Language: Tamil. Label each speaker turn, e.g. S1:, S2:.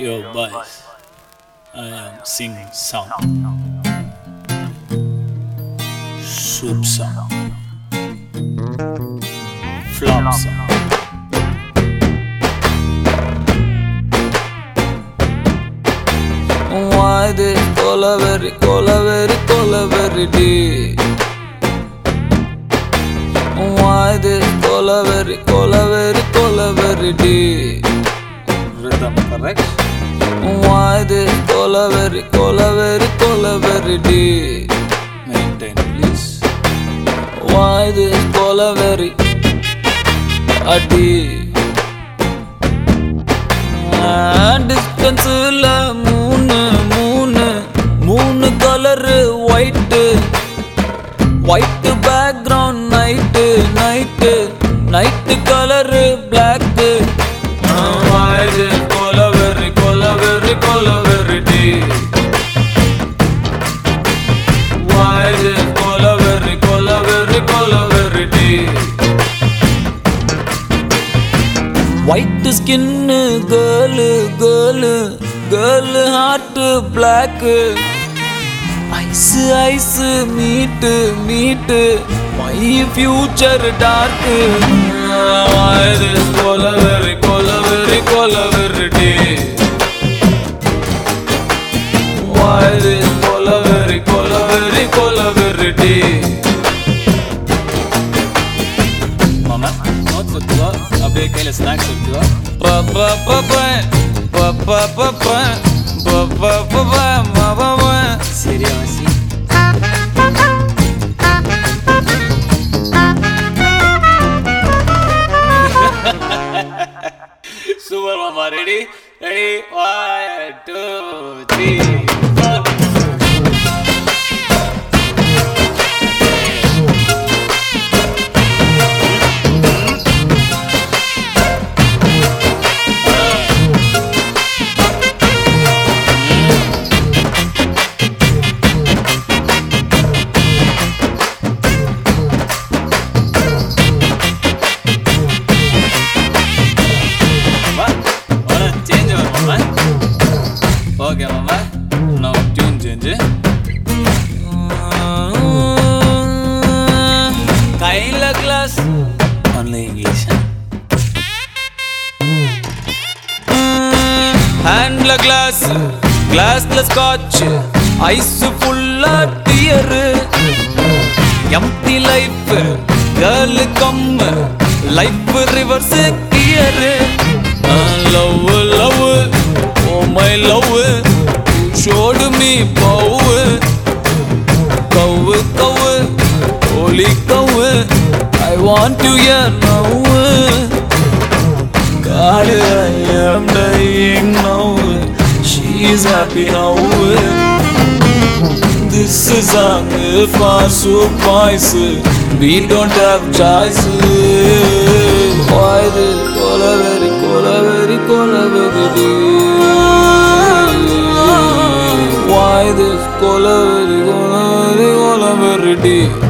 S1: Yo, boys, I am singing song. Soup song. Flop song.
S2: Why this colaveri, colaveri, colaveri D? Why this colaveri, colaveri, colaveri D?
S1: Rhythm correct?
S2: Why this colaveri, colaveri, colaveri D?
S1: Maintain, please.
S2: Why this colaveri? A D. டிஸ்டன்ஸில் மூணு மூணு மூணு colour white white skin girl girl girl heart black eyes eyes meet meet my future dark Böyle snack
S1: söktüler. Ba ba ba ba ba ba ba ba ba ba ba ba ba ba ba Seri asi. Super Mama, ready? Ready? One, two,
S2: three. Class
S1: only English
S2: ஹேண்ட்ல கிளாஸ் கிளாஸ்ல ஸ்காட்ச் ஐஸ் ஃபுல்லா dear empty life girl come life reverse gear love love oh my love showed me pow want to hear now God, I am dying now. she is happy now. This is a for soup. We don't have choice. Why the cola very cola very? Why this cola very cola